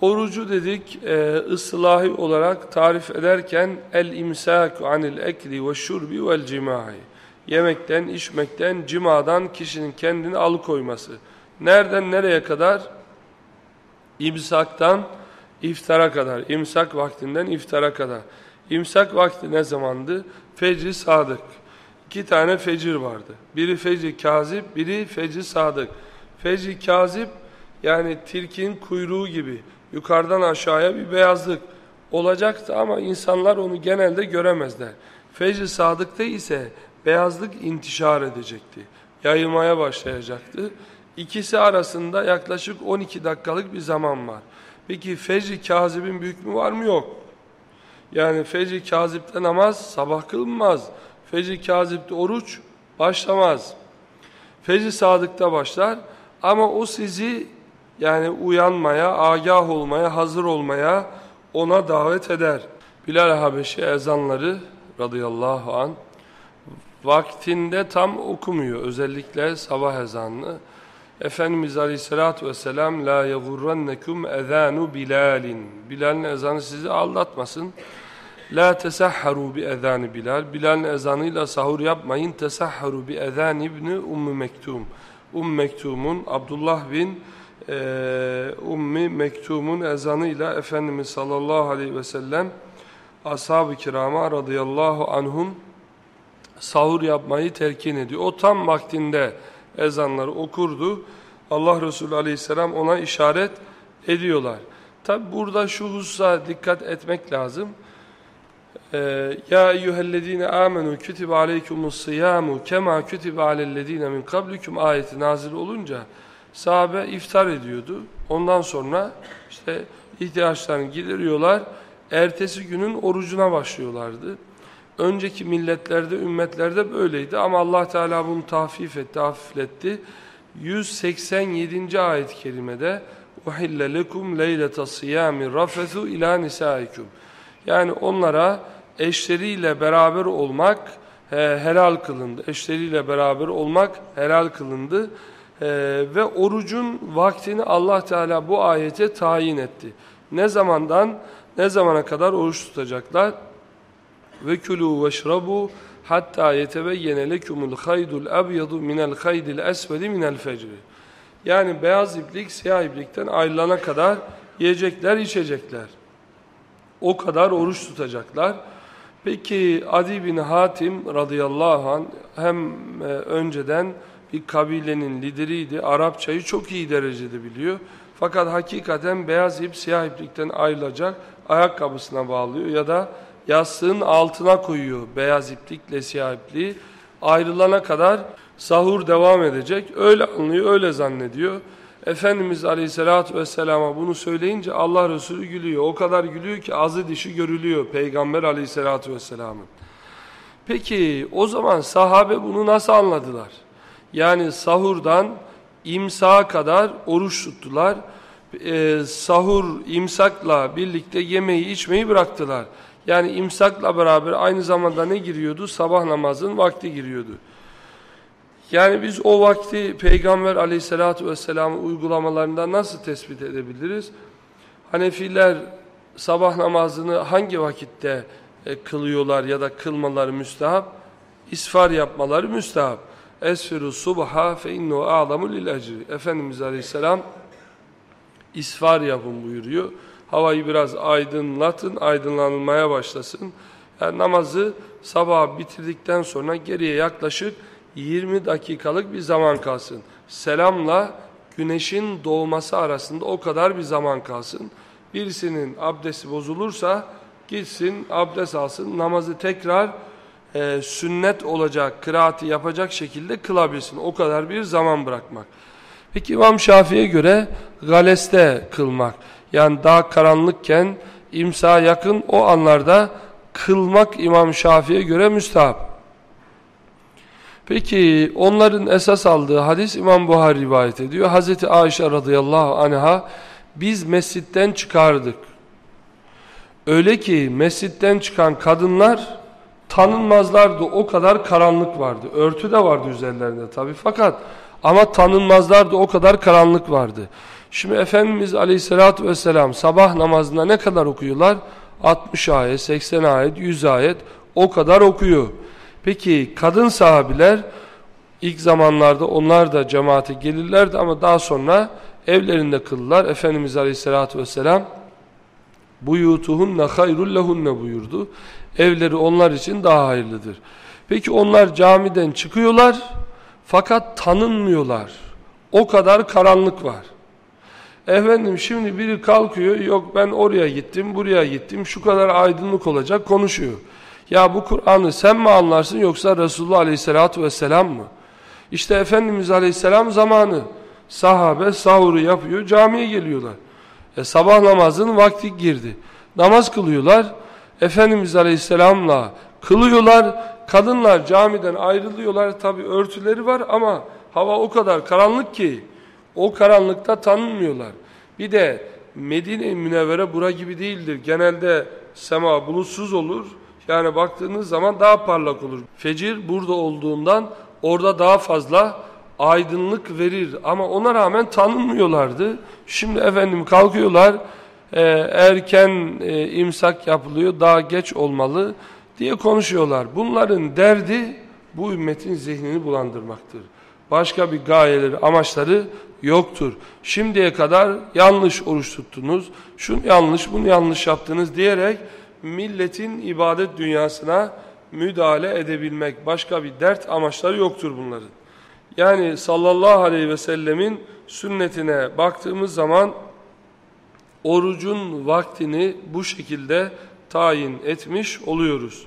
Orucu dedik e, ıslahi olarak tarif ederken el imsaku anil ekli ve şurbi vel cimai. Yemekten, içmekten, cimadan kişinin kendini alıkoyması. Nereden nereye kadar? İmsaktan iftara kadar. İmsak vaktinden iftara kadar. İmsak vakti ne zamandı? Fecri sadık. İki tane fecir vardı. Biri fecri kazip, biri fecri sadık. Fecri kazip yani tilkin kuyruğu gibi yukarıdan aşağıya bir beyazlık olacaktı ama insanlar onu genelde göremezler. Fecr sadıkta ise beyazlık intişar edecekti. Yayılmaya başlayacaktı. İkisi arasında yaklaşık 12 dakikalık bir zaman var. Peki fecr kazibin bir hükmü var mı? Yok. Yani fecr kazipte namaz sabah kılınmaz. Fecr kazipte oruç başlamaz. Fecr sadıkta başlar ama o sizi yani uyanmaya, agah olmaya, hazır olmaya ona davet eder. Bilal Habeşi ezanları radıyallahu an vaktinde tam okumuyor. Özellikle sabah ezanını. Efendimiz Aleyhisselatü Vesselam la yegurrannekum ezanu Bilalin. Bilal'in ezanı sizi aldatmasın. La tesahharu bi ezanı Bilal. Bilal'in ezanıyla sahur yapmayın. Tesahharu bi ezan İbni Ummu Mektum. Umm Mektum'un Abdullah bin e, Ummi Mektum'un ezanıyla Efendimiz sallallahu aleyhi ve sellem ashab-ı kirama radıyallahu anhum sahur yapmayı terkin ediyor. O tam vaktinde ezanları okurdu. Allah Resulü aleyhisselam ona işaret ediyorlar. Tabi burada şu hususa dikkat etmek lazım. Ee, ya eyyühellezine amenu kütübe aleykumus siyamu kema kütübe alellezine min kablikum ayeti nazil olunca sahabe iftar ediyordu. Ondan sonra işte ihtiyaçlarını gideriyorlar. Ertesi günün orucuna başlıyorlardı. Önceki milletlerde, ümmetlerde böyleydi ama Allah Teala bunu tahfif etti, hafifletti. 187. ayet-i kerimede uhille lekum leylete siyami rafethu ila nisaikum. Yani onlara eşleriyle beraber olmak he, helal kılındı. Eşleriyle beraber olmak helal kılındı. Ee, ve orucun vaktini Allah Teala bu ayete tayin etti. Ne zamandan ne zamana kadar oruç tutacaklar? Ve kulu veşrabu hatta yetebeyyene lekumul haydul abyadu minel haydil esvedi minel fecri. Yani beyaz iplik siyah iplikten ayrılana kadar yiyecekler, içecekler. O kadar oruç tutacaklar. Peki Adi bin Hatim radıyallahu anh hem e, önceden bir kabilenin lideriydi. Arapçayı çok iyi derecede biliyor. Fakat hakikaten beyaz ip siyah iplikten ayrılacak ayakkabısına bağlıyor ya da yastığın altına koyuyor beyaz iplikle siyah ipliği. Ayrılana kadar sahur devam edecek. Öyle anlıyor, öyle zannediyor. Efendimiz Aleyhisselatü Vesselam'a bunu söyleyince Allah Resulü gülüyor. O kadar gülüyor ki azı dişi görülüyor Peygamber Aleyhisselatü Vesselam'ın. Peki o zaman sahabe bunu nasıl anladılar? Yani sahurdan imsağa kadar oruç tuttular. E, sahur, imsakla birlikte yemeği, içmeyi bıraktılar. Yani imsakla beraber aynı zamanda ne giriyordu? Sabah namazın vakti giriyordu. Yani biz o vakti Peygamber aleyhissalatü vesselamın uygulamalarında nasıl tespit edebiliriz? Hanefiler sabah namazını hangi vakitte e, kılıyorlar ya da kılmaları müstahap? İsfar yapmaları müstahap. Esfiru subha fe innu a'lamu lil ecri. Efendimiz Aleyhisselam isfar yapın buyuruyor. Havayı biraz aydınlatın, aydınlanmaya başlasın. Yani namazı sabah bitirdikten sonra geriye yaklaşık 20 dakikalık bir zaman kalsın. Selamla güneşin doğması arasında o kadar bir zaman kalsın. Birisinin abdesti bozulursa gitsin abdest alsın namazı tekrar e, sünnet olacak, kıraati yapacak şekilde kılabilsin. O kadar bir zaman bırakmak. Peki İmam Şafii'ye göre galeste kılmak. Yani daha karanlıkken imsa yakın o anlarda kılmak İmam Şafii'ye göre müstahap. Peki onların esas aldığı hadis İmam Buhari rivayet ediyor. Hazreti Ayşe radıyallahu anha biz mescitten çıkardık. Öyle ki mescitten çıkan kadınlar tanınmazlardı. O kadar karanlık vardı. Örtü de vardı üzerlerinde tabii fakat ama tanınmazlardı. O kadar karanlık vardı. Şimdi Efendimiz Aleyhisselatü Vesselam sabah namazında ne kadar okuyorlar? 60 ayet, 80 ayet, 100 ayet o kadar okuyor. Peki kadın sahabiler ilk zamanlarda onlar da cemaate gelirlerdi ama daha sonra evlerinde kıldılar. Efendimiz Aleyhisselatü Vesselam buyutuhunne hayrul lehunne buyurdu. Evleri onlar için daha hayırlıdır. Peki onlar camiden çıkıyorlar fakat tanınmıyorlar. O kadar karanlık var. Efendim şimdi biri kalkıyor, yok ben oraya gittim, buraya gittim, şu kadar aydınlık olacak konuşuyor. Ya bu Kur'an'ı sen mi anlarsın yoksa Resulullah Aleyhisselatü Vesselam mı? İşte Efendimiz Aleyhisselam zamanı sahabe sahuru yapıyor, camiye geliyorlar. E, sabah namazının vakti girdi. Namaz kılıyorlar, Efendimiz Aleyhisselam'la kılıyorlar, kadınlar camiden ayrılıyorlar, tabi örtüleri var ama hava o kadar karanlık ki, o karanlıkta tanınmıyorlar. Bir de Medine-i Münevvere bura gibi değildir. Genelde sema bulutsuz olur. Yani baktığınız zaman daha parlak olur. Fecir burada olduğundan orada daha fazla aydınlık verir. Ama ona rağmen tanınmıyorlardı. Şimdi efendim kalkıyorlar. E, erken e, imsak yapılıyor. Daha geç olmalı diye konuşuyorlar. Bunların derdi bu ümmetin zihnini bulandırmaktır. Başka bir gayeleri, amaçları yoktur. Şimdiye kadar yanlış oruç tuttunuz, şunu yanlış, bunu yanlış yaptınız diyerek milletin ibadet dünyasına müdahale edebilmek, başka bir dert amaçları yoktur bunların. Yani sallallahu aleyhi ve sellemin sünnetine baktığımız zaman orucun vaktini bu şekilde tayin etmiş oluyoruz.